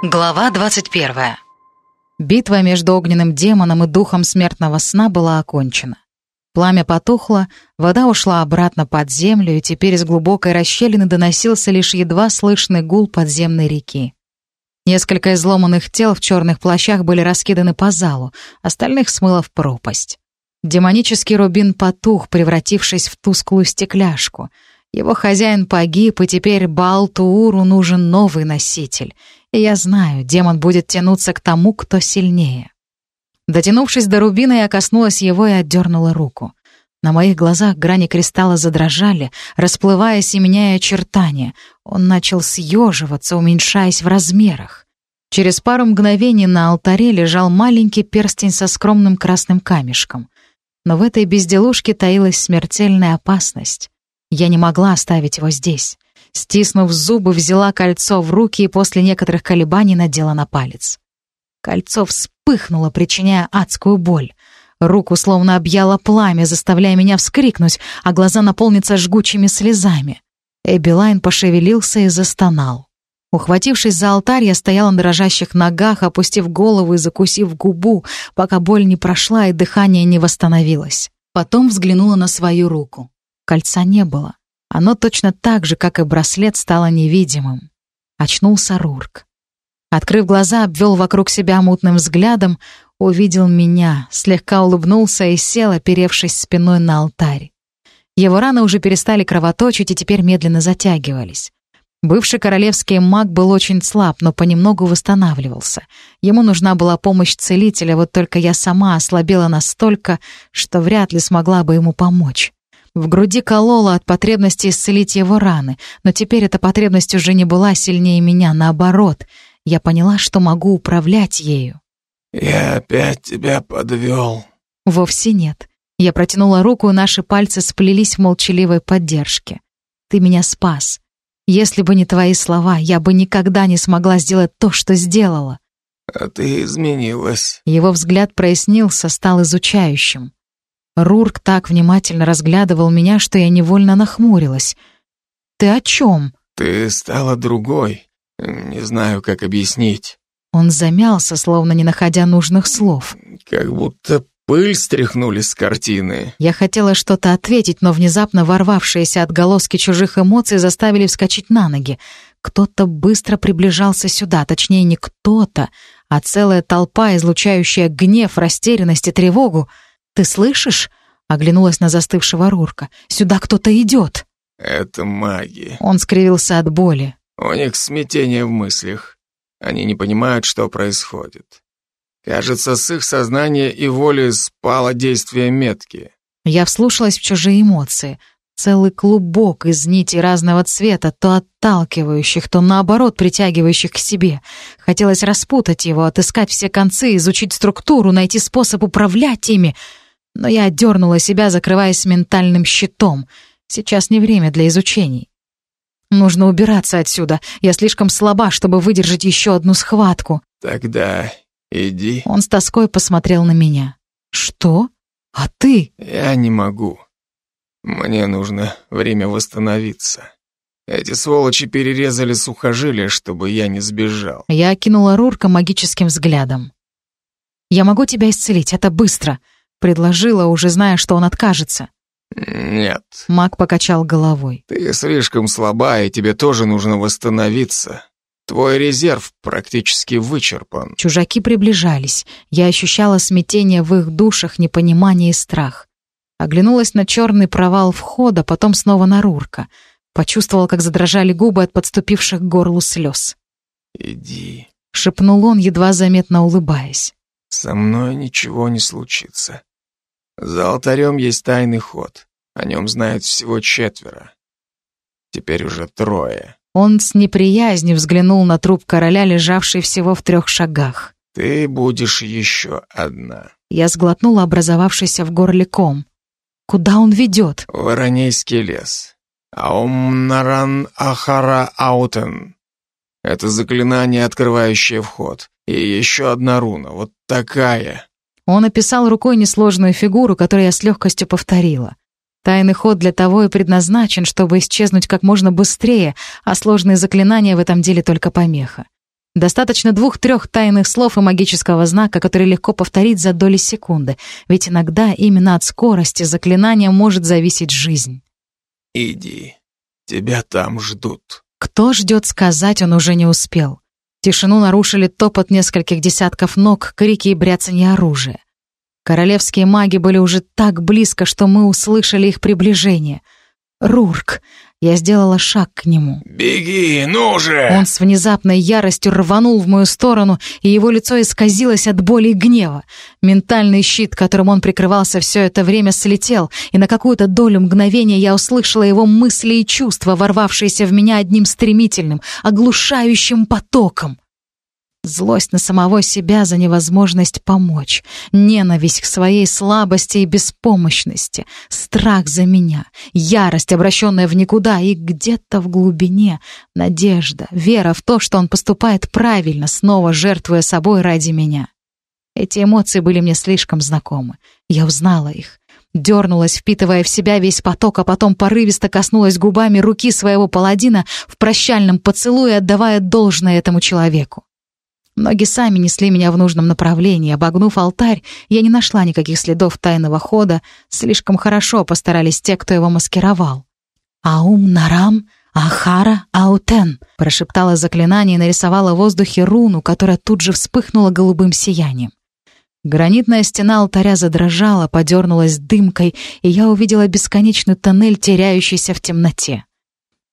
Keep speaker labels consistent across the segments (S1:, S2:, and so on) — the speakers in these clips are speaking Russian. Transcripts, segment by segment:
S1: Глава 21.
S2: Битва между огненным демоном и духом смертного сна была окончена. Пламя потухло, вода ушла обратно под землю, и теперь из глубокой расщелины доносился лишь едва слышный гул подземной реки. Несколько изломанных тел в черных плащах были раскиданы по залу, остальных смыло в пропасть. Демонический рубин потух, превратившись в тусклую стекляшку. Его хозяин погиб, и теперь Балтууру нужен новый носитель — и я знаю, демон будет тянуться к тому, кто сильнее. Дотянувшись до рубина, я коснулась его и отдернула руку. На моих глазах грани кристалла задрожали, расплываясь и меняя очертания. Он начал съеживаться, уменьшаясь в размерах. Через пару мгновений на алтаре лежал маленький перстень со скромным красным камешком. Но в этой безделушке таилась смертельная опасность. Я не могла оставить его здесь. Стиснув зубы, взяла кольцо в руки и после некоторых колебаний надела на палец. Кольцо вспыхнуло, причиняя адскую боль. Руку словно объяло пламя, заставляя меня вскрикнуть, а глаза наполниться жгучими слезами. Эбилайн пошевелился и застонал. Ухватившись за алтарь, я стояла на дрожащих ногах, опустив голову и закусив губу, пока боль не прошла и дыхание не восстановилось. Потом взглянула на свою руку. Кольца не было. Оно точно так же, как и браслет, стало невидимым. Очнулся Рурк. Открыв глаза, обвел вокруг себя мутным взглядом, увидел меня, слегка улыбнулся и сел, оперевшись спиной на алтарь. Его раны уже перестали кровоточить и теперь медленно затягивались. Бывший королевский маг был очень слаб, но понемногу восстанавливался. Ему нужна была помощь целителя, вот только я сама ослабела настолько, что вряд ли смогла бы ему помочь. В груди кололо от потребности исцелить его раны, но теперь эта потребность уже не была сильнее меня, наоборот. Я поняла, что могу управлять ею.
S3: «Я опять тебя подвел».
S2: «Вовсе нет». Я протянула руку, и наши пальцы сплелись в молчаливой поддержке. «Ты меня спас. Если бы не твои слова, я бы никогда не смогла сделать то, что сделала».
S3: «А ты изменилась».
S2: Его взгляд прояснился, стал изучающим. Рурк так внимательно разглядывал меня, что я невольно нахмурилась. «Ты о чем?»
S3: «Ты стала другой. Не знаю, как объяснить».
S2: Он замялся, словно не находя нужных слов.
S3: «Как будто пыль стряхнули с картины».
S2: Я хотела что-то ответить, но внезапно ворвавшиеся отголоски чужих эмоций заставили вскочить на ноги. Кто-то быстро приближался сюда, точнее, не кто-то, а целая толпа, излучающая гнев, растерянность и тревогу — «Ты слышишь?» — оглянулась на застывшего Рурка. «Сюда кто-то идет!»
S3: «Это маги».
S2: Он скривился от боли.
S3: «У них смятение в мыслях. Они не понимают, что происходит. Кажется, с их сознания и воли спало действие метки».
S2: Я вслушалась в чужие эмоции. Целый клубок из нитей разного цвета, то отталкивающих, то наоборот притягивающих к себе. Хотелось распутать его, отыскать все концы, изучить структуру, найти способ управлять ими — но я отдернула себя, закрываясь ментальным щитом. Сейчас не время для изучений. Нужно убираться отсюда. Я слишком слаба, чтобы выдержать еще одну схватку.
S3: Тогда иди.
S2: Он с тоской посмотрел на меня. Что? А ты?
S3: Я не могу. Мне нужно время восстановиться. Эти сволочи перерезали сухожилия, чтобы я не сбежал.
S2: Я окинула Рурка магическим взглядом. Я могу тебя исцелить, это быстро. Предложила, уже зная, что он откажется.
S3: «Нет».
S2: Маг покачал головой.
S3: «Ты слишком слаба, и тебе тоже нужно восстановиться. Твой резерв практически вычерпан».
S2: Чужаки приближались. Я ощущала смятение в их душах, непонимание и страх. Оглянулась на черный провал входа, потом снова на Рурка. Почувствовала, как задрожали губы от подступивших к горлу слез.
S3: «Иди», —
S2: шепнул он, едва заметно улыбаясь.
S3: «Со мной ничего не случится». За алтарем есть тайный ход. О нем знают всего четверо. Теперь уже трое.
S2: Он с неприязнью взглянул на труп короля, лежавший всего в трех шагах.
S3: Ты будешь еще одна.
S2: Я сглотнула образовавшийся в горле ком. Куда он ведет?
S3: Воронейский лес. Аумнаран Ахара Аутен. Это заклинание, открывающее вход. И еще одна руна, вот такая.
S2: Он описал рукой несложную фигуру, которую я с легкостью повторила. Тайный ход для того и предназначен, чтобы исчезнуть как можно быстрее, а сложные заклинания в этом деле только помеха. Достаточно двух-трех тайных слов и магического знака, который легко повторить за доли секунды, ведь иногда именно от скорости заклинания может зависеть жизнь.
S3: «Иди, тебя там ждут».
S2: Кто ждет сказать, он уже не успел. Тишину нарушили топот нескольких десятков ног, крики и бряцанье оружия. Королевские маги были уже так близко, что мы услышали их приближение. «Рурк!» Я сделала шаг к нему.
S3: «Беги, ну же!»
S2: Он с внезапной яростью рванул в мою сторону, и его лицо исказилось от боли и гнева. Ментальный щит, которым он прикрывался все это время, слетел, и на какую-то долю мгновения я услышала его мысли и чувства, ворвавшиеся в меня одним стремительным, оглушающим потоком. Злость на самого себя за невозможность помочь, ненависть к своей слабости и беспомощности, страх за меня, ярость, обращенная в никуда, и где-то в глубине надежда, вера в то, что он поступает правильно, снова жертвуя собой ради меня. Эти эмоции были мне слишком знакомы. Я узнала их. Дернулась, впитывая в себя весь поток, а потом порывисто коснулась губами руки своего паладина в прощальном поцелуе, отдавая должное этому человеку. Ноги сами несли меня в нужном направлении. Обогнув алтарь, я не нашла никаких следов тайного хода. Слишком хорошо постарались те, кто его маскировал. «Аум Нарам Ахара Аутен», — прошептала заклинание и нарисовала в воздухе руну, которая тут же вспыхнула голубым сиянием. Гранитная стена алтаря задрожала, подернулась дымкой, и я увидела бесконечный тоннель, теряющийся в темноте.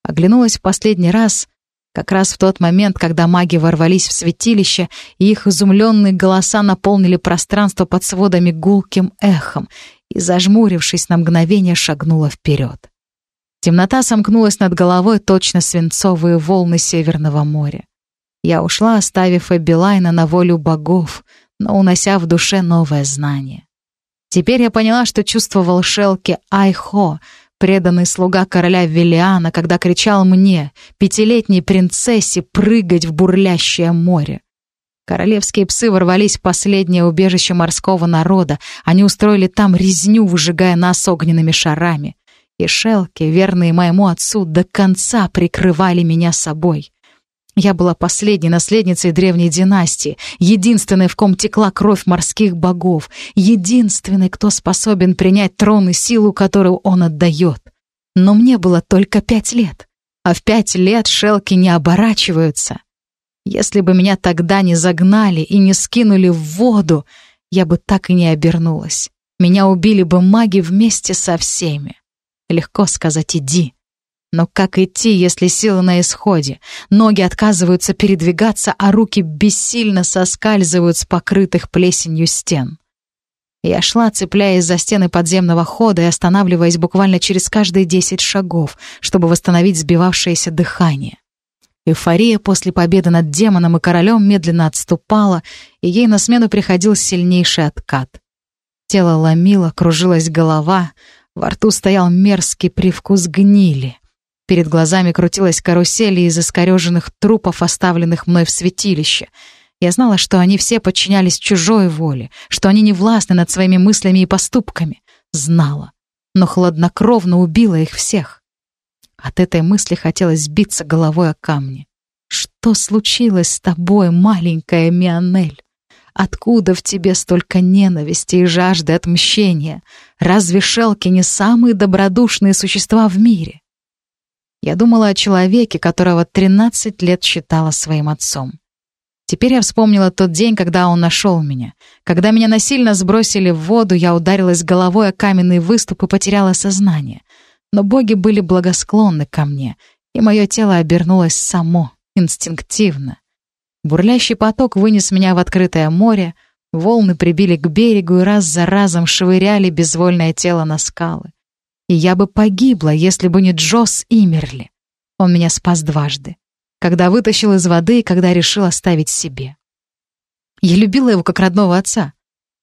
S2: Оглянулась в последний раз — как раз в тот момент, когда маги ворвались в святилище, и их изумленные голоса наполнили пространство под сводами гулким эхом, и, зажмурившись на мгновение, шагнула вперед. Темнота сомкнулась над головой точно свинцовые волны Северного моря. Я ушла, оставив Эбилайна на волю богов, но унося в душе новое знание. Теперь я поняла, что чувствовал Шелки Айхо — преданный слуга короля Велиана, когда кричал мне, пятилетней принцессе, прыгать в бурлящее море. Королевские псы ворвались в последнее убежище морского народа. Они устроили там резню, выжигая нас огненными шарами. И шелки, верные моему отцу, до конца прикрывали меня собой. Я была последней наследницей древней династии, единственной, в ком текла кровь морских богов, единственной, кто способен принять трон и силу, которую он отдает. Но мне было только пять лет, а в пять лет шелки не оборачиваются. Если бы меня тогда не загнали и не скинули в воду, я бы так и не обернулась. Меня убили бы маги вместе со всеми. Легко сказать «иди», но как идти, если силы на исходе? Ноги отказываются передвигаться, а руки бессильно соскальзывают с покрытых плесенью стен. Я шла, цепляясь за стены подземного хода и останавливаясь буквально через каждые десять шагов, чтобы восстановить сбивавшееся дыхание. Эйфория после победы над демоном и королем медленно отступала, и ей на смену приходил сильнейший откат. Тело ломило, кружилась голова, во рту стоял мерзкий привкус гнили. Перед глазами крутилась карусель из искореженных трупов, оставленных мной в святилище. Я знала, что они все подчинялись чужой воле, что они не властны над своими мыслями и поступками. Знала, но хладнокровно убила их всех. От этой мысли хотелось сбиться головой о камни. Что случилось с тобой, маленькая Мионель? Откуда в тебе столько ненависти и жажды отмщения? Разве шелки не самые добродушные существа в мире? Я думала о человеке, которого 13 лет считала своим отцом. Теперь я вспомнила тот день, когда он нашел меня. Когда меня насильно сбросили в воду, я ударилась головой о каменный выступ и потеряла сознание. Но боги были благосклонны ко мне, и мое тело обернулось само, инстинктивно. Бурлящий поток вынес меня в открытое море, волны прибили к берегу и раз за разом швыряли безвольное тело на скалы. И я бы погибла, если бы не Джос Имерли. Он меня спас дважды. Когда вытащил из воды и когда решил оставить себе. Я любила его как родного отца.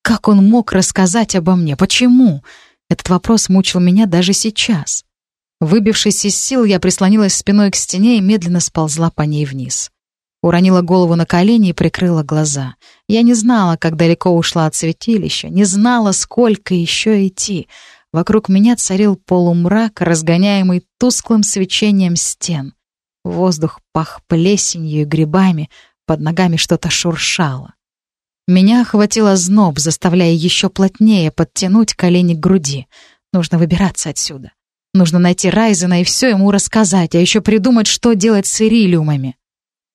S2: Как он мог рассказать обо мне? Почему? Этот вопрос мучил меня даже сейчас. Выбившись из сил, я прислонилась спиной к стене и медленно сползла по ней вниз. Уронила голову на колени и прикрыла глаза. Я не знала, как далеко ушла от святилища, не знала, сколько еще идти. Вокруг меня царил полумрак, разгоняемый тусклым свечением стен. Воздух пах плесенью и грибами, под ногами что-то шуршало. Меня охватило зноб, заставляя еще плотнее подтянуть колени к груди. Нужно выбираться отсюда. Нужно найти Райзена и все ему рассказать, а еще придумать, что делать с ирилиумами.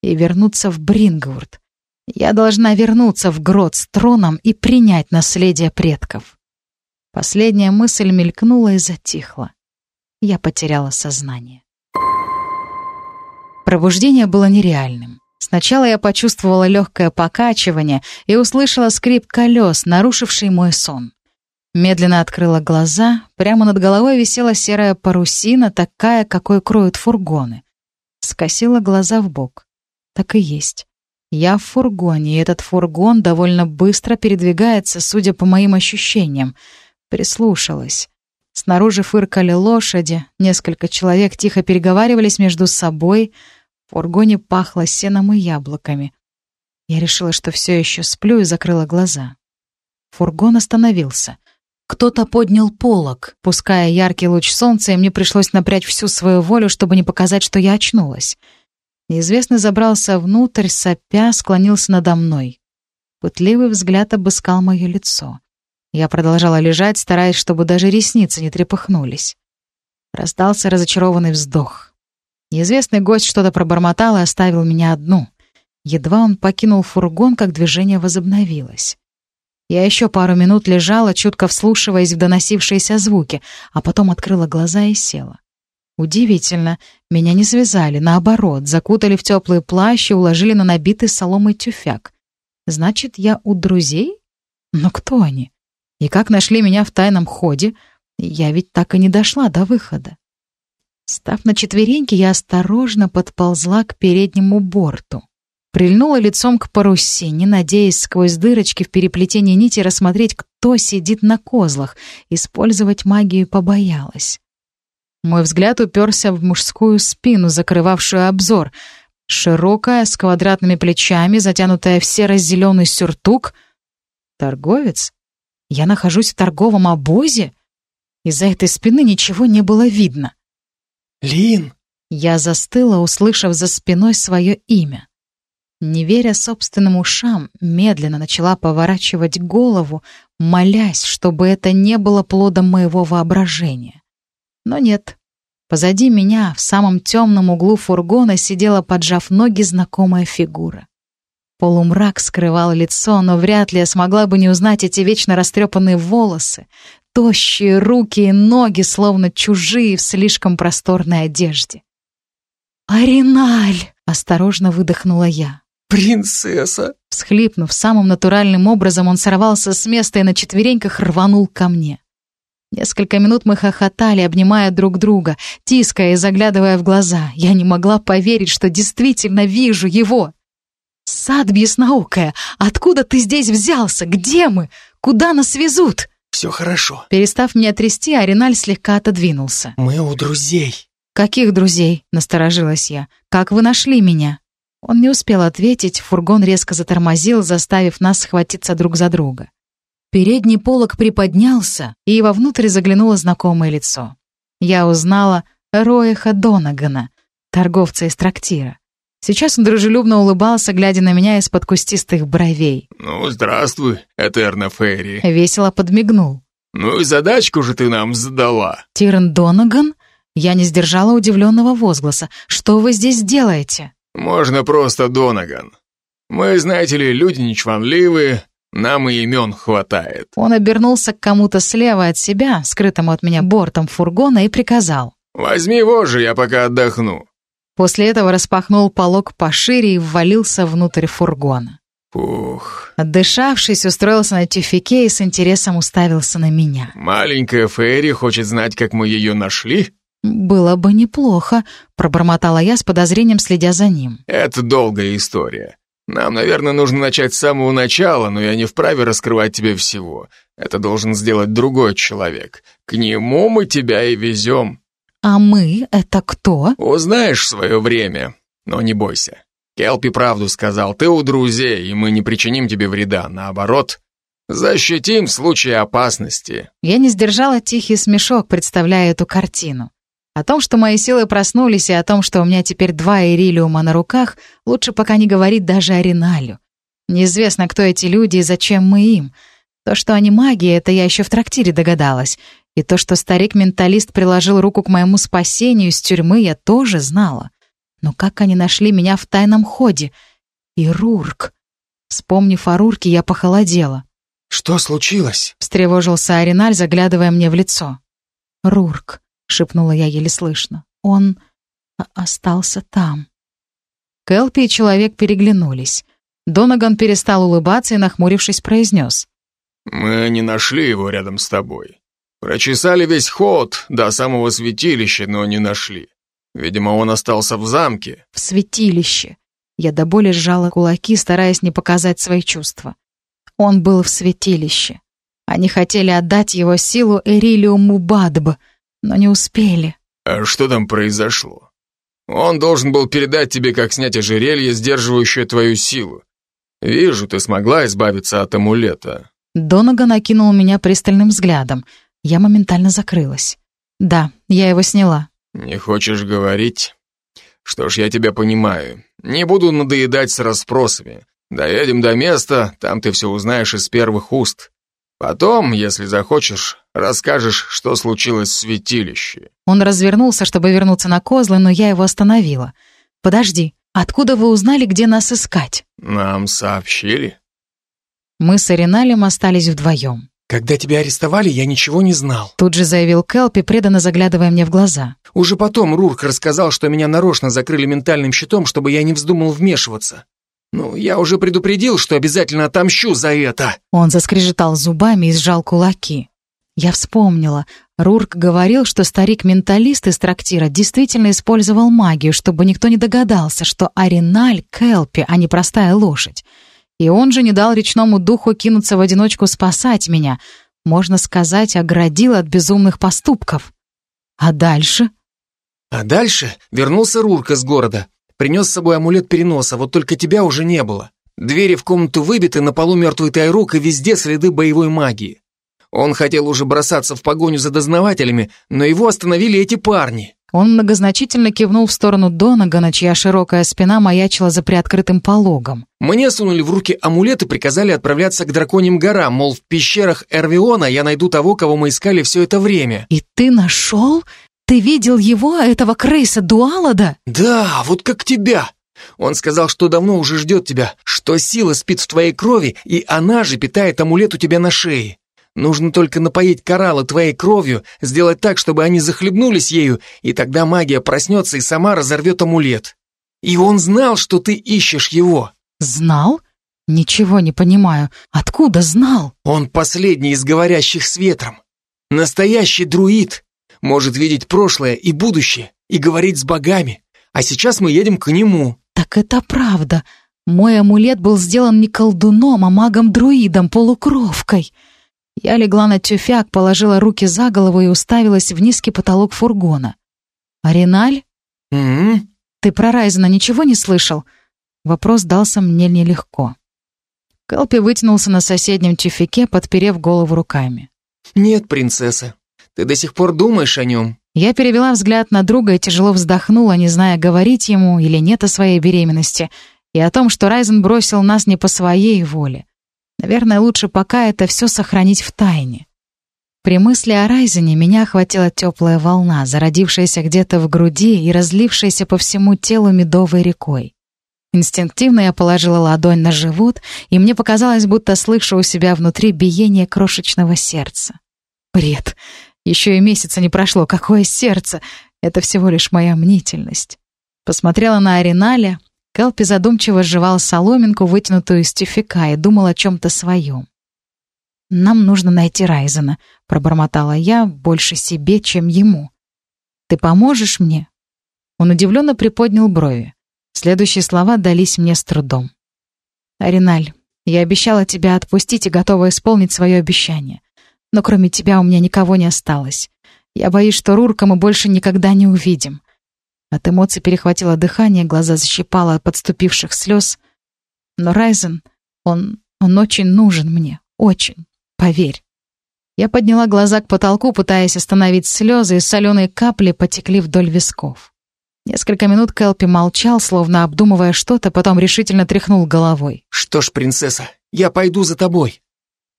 S2: И вернуться в Брингвурд. Я должна вернуться в грот с троном и принять наследие предков. Последняя мысль мелькнула и затихла. Я потеряла сознание. Пробуждение было нереальным. Сначала я почувствовала легкое покачивание и услышала скрип колес, нарушивший мой сон. Медленно открыла глаза. Прямо над головой висела серая парусина, такая, какой кроют фургоны. Скосила глаза в бок. Так и есть. Я в фургоне, и этот фургон довольно быстро передвигается, судя по моим ощущениям. Прислушалась. Снаружи фыркали лошади, несколько человек тихо переговаривались между собой. В фургоне пахло сеном и яблоками. Я решила, что все еще сплю, и закрыла глаза. Фургон остановился. Кто-то поднял полог, пуская яркий луч солнца, и мне пришлось напрячь всю свою волю, чтобы не показать, что я очнулась. Неизвестный забрался внутрь, сопя, склонился надо мной. Пытливый взгляд обыскал мое лицо. Я продолжала лежать, стараясь, чтобы даже ресницы не трепыхнулись. Раздался разочарованный вздох. Неизвестный гость что-то пробормотал и оставил меня одну. Едва он покинул фургон, как движение возобновилось. Я еще пару минут лежала, чутко вслушиваясь в доносившиеся звуки, а потом открыла глаза и села. Удивительно, меня не связали, наоборот, закутали в теплый плащ и уложили на набитый соломой тюфяк. Значит, я у друзей? Но кто они? И как нашли меня в тайном ходе? Я ведь так и не дошла до выхода. Став на четвереньки, я осторожно подползла к переднему борту. Прильнула лицом к парусине, надеясь сквозь дырочки в переплетении нити рассмотреть, кто сидит на козлах. Использовать магию побоялась. Мой взгляд уперся в мужскую спину, закрывавшую обзор. Широкая, с квадратными плечами, затянутая в серо-зеленый сюртук. Торговец? Я нахожусь в торговом обозе? Из-за этой спины ничего не было видно.
S3: «Лин!»
S2: Я застыла, услышав за спиной свое имя. Не веря собственным ушам, медленно начала поворачивать голову, молясь, чтобы это не было плодом моего воображения. Но нет. Позади меня, в самом темном углу фургона, сидела, поджав ноги, знакомая фигура. Полумрак скрывал лицо, но вряд ли я смогла бы не узнать эти вечно растрепанные волосы, тощие руки и ноги, словно чужие в слишком просторной одежде. «Ариналь!» — осторожно выдохнула я.
S3: «Принцесса!»
S2: Всхлипнув самым натуральным образом, он сорвался с места и на четвереньках рванул ко мне. Несколько минут мы хохотали, обнимая друг друга, тиская и заглядывая в глаза. Я не могла поверить, что действительно вижу его. «Сад бьеснаукая, откуда ты здесь взялся? Где мы? Куда нас везут?»
S3: «Все хорошо».
S2: Перестав меня трясти, Ариналь слегка отодвинулся.
S3: «Мы у друзей».
S2: «Каких друзей?» — насторожилась я. «Как вы нашли меня?» Он не успел ответить, фургон резко затормозил, заставив нас схватиться друг за друга. Передний полог приподнялся, и вовнутрь заглянуло знакомое лицо. Я узнала Роэха Донагана, торговца из трактира. Сейчас он дружелюбно улыбался, глядя на меня из-под кустистых бровей.
S3: «Ну, здравствуй, Этерна Ферри».
S2: Весело подмигнул.
S3: «Ну и задачку же ты нам задала».
S2: «Тиран Донаган?» Я не сдержала удивленного возгласа. «Что вы здесь делаете?»
S3: «Можно просто Донаган. Мы, знаете ли, люди нечванливые, нам и имен хватает».
S2: Он обернулся к кому-то слева от себя, скрытому от меня бортом фургона, и приказал.
S3: «Возьми вожжи, я пока отдохну».
S2: После этого распахнул полог пошире и ввалился внутрь фургона.
S3: Ух.
S2: Отдышавшись, устроился на тюфике и с интересом уставился на меня.
S3: «Маленькая Ферри хочет знать, как мы ее нашли?»
S2: «Было бы неплохо», — пробормотала я с подозрением, следя за ним.
S3: «Это долгая история. Нам, наверное, нужно начать с самого начала, но я не вправе раскрывать тебе всего. Это должен сделать другой человек. К нему мы тебя и везем».
S2: «А мы — это кто?»
S3: «Узнаешь свое время, но не бойся. Келпи правду сказал, ты у друзей, и мы не причиним тебе вреда, наоборот, защитим в случае опасности».
S2: Я не сдержала тихий смешок, представляя эту картину. О том, что мои силы проснулись, и о том, что у меня теперь два ирилиума на руках, лучше пока не говорить даже о Риналю. Неизвестно, кто эти люди и зачем мы им. То, что они маги, это я еще в трактире догадалась. И то, что старик-менталист приложил руку к моему спасению из тюрьмы, я тоже знала. Но как они нашли меня в тайном ходе? И Рурк. Вспомнив о Рурке, я похолодела.
S1: «Что случилось?»
S2: — встревожился Ариналь, заглядывая мне в лицо. «Рурк», — шепнула я еле слышно. «Он остался там». Кэлпи и человек переглянулись. Донаган перестал улыбаться и, нахмурившись, произнес.
S3: «Мы не нашли его рядом с тобой. Прочесали весь ход до самого святилища, но не нашли. Видимо, он остался в замке».
S2: «В святилище». Я до боли сжала кулаки, стараясь не показать свои чувства. Он был в святилище. Они хотели отдать его силу Эрилиуму Бадб, но не успели.
S3: А что там произошло? Он должен был передать тебе, как снять ожерелье, сдерживающее твою силу. Вижу, ты смогла избавиться от амулета.
S2: Донага накинул меня пристальным взглядом. Я моментально закрылась. Да, я его сняла.
S3: Не хочешь говорить? Что ж, я тебя понимаю. Не буду надоедать с расспросами. Доедем до места, там ты все узнаешь из первых уст. Потом, если захочешь, расскажешь, что случилось в святилище».
S2: Он развернулся, чтобы вернуться на козлы, но я его остановила. «Подожди, откуда вы узнали, где нас искать?»
S3: «Нам сообщили».
S2: Мы с Ариналем остались вдвоем.
S1: «Когда тебя арестовали, я ничего не знал»,
S2: Тут же заявил Келпи, преданно заглядывая мне в глаза.
S1: Уже потом Рурк рассказал, что меня нарочно закрыли ментальным щитом, чтобы я не вздумал вмешиваться. Ну, я уже предупредил, что обязательно отомщу за это.
S2: Он заскрежетал зубами и сжал кулаки. Я вспомнила. Рурк говорил, что старик-менталист из трактира действительно использовал магию, чтобы никто не догадался, что Ариналь — Келпи, а не простая лошадь. И он же не дал речному духу кинуться в одиночку спасать меня. Можно сказать, оградил от безумных поступков. А дальше?
S1: А дальше вернулся Рурк из города. Принес с собой амулет переноса, вот только тебя уже не было. Двери в комнату выбиты, на полу мертвый Тайрук и везде следы боевой магии. Он хотел уже бросаться в погоню за дознавателями, но его остановили эти парни.
S2: Он многозначительно кивнул в сторону Донагана, чья широкая спина маячила за приоткрытым пологом.
S1: Мне сунули в руки амулет и приказали отправляться к драконьим горам, мол, в пещерах Эрвиона я найду того, кого мы искали все это время.
S2: «И ты нашел? Ты видел его, этого крыса Дуалада?»
S1: Да, вот как тебя. Он сказал, что давно уже ждет тебя, что сила спит в твоей крови, и она же питает амулет у тебя на шее. Нужно только напоить кораллы твоей кровью, сделать так, чтобы они захлебнулись ею, и тогда магия проснется и сама разорвет амулет. И он знал, что ты ищешь его.
S2: «Знал? Ничего не понимаю. Откуда знал?»
S1: Он последний из говорящих с ветром. Настоящий друид. Может видеть прошлое и будущее, и говорить с богами. А сейчас мы едем к нему.
S2: «Так это правда. Мой амулет был сделан не колдуном, а магом-друидом, полукровкой». Я легла на тюфяк, положила руки за голову и уставилась в низкий потолок фургона. «Ариналь?
S1: М-м.
S2: Ты про Райзена ничего не слышал?» Вопрос дался мне нелегко. Кэлпи вытянулся на соседнем тюфяке, подперев голову руками.
S1: Нет, принцесса. Ты до сих пор думаешь о нем?
S2: Я перевела взгляд на друга и тяжело вздохнула, не зная, говорить ему или нет о своей беременности, и о том, что Райзен бросил нас не по своей воле. Наверное, лучше пока это все сохранить в тайне. При мысли о Райзене меня охватила теплая волна, зародившаяся где-то в груди и разлившаяся по всему телу медовой рекой. Инстинктивно я положила ладонь на живот, и мне показалось, будто слышу у себя внутри биение крошечного сердца. Бред. Еще и месяца не прошло. Какое сердце? Это всего лишь моя мнительность. Посмотрела на Ариналя. Келпи задумчиво сживал соломинку, вытянутую из тюфяка, и думал о чем-то своем. «Нам нужно найти Райзена», — пробормотала я, больше себе, чем ему. «Ты поможешь мне?» Он удивленно приподнял брови. Следующие слова дались мне с трудом. «Ариналь, я обещала тебя отпустить и готова исполнить свое обещание. Но кроме тебя у меня никого не осталось. Я боюсь, что Рурка мы больше никогда не увидим». От эмоций перехватило дыхание, глаза защипало от подступивших слез. Но Райзен, он, он очень нужен мне, очень, поверь. Я подняла глаза к потолку, пытаясь остановить слезы, и соленые капли потекли вдоль висков. Несколько минут Келпи молчал, словно обдумывая что-то, потом решительно тряхнул головой.
S3: «Что ж, принцесса, я пойду за тобой.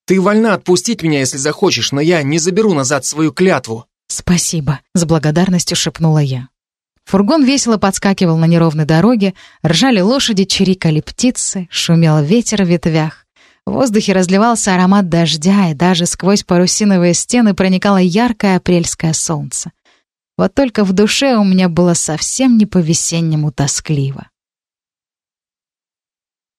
S3: Ты вольна отпустить меня, если захочешь, но я не заберу назад свою клятву».
S2: «Спасибо», — с благодарностью шепнула я. Фургон весело подскакивал на неровной дороге, ржали лошади, чирикали птицы, шумел ветер в ветвях. В воздухе разливался аромат дождя, и даже сквозь парусиновые стены проникало яркое апрельское солнце. Вот только в душе у меня было совсем не по-весеннему тоскливо.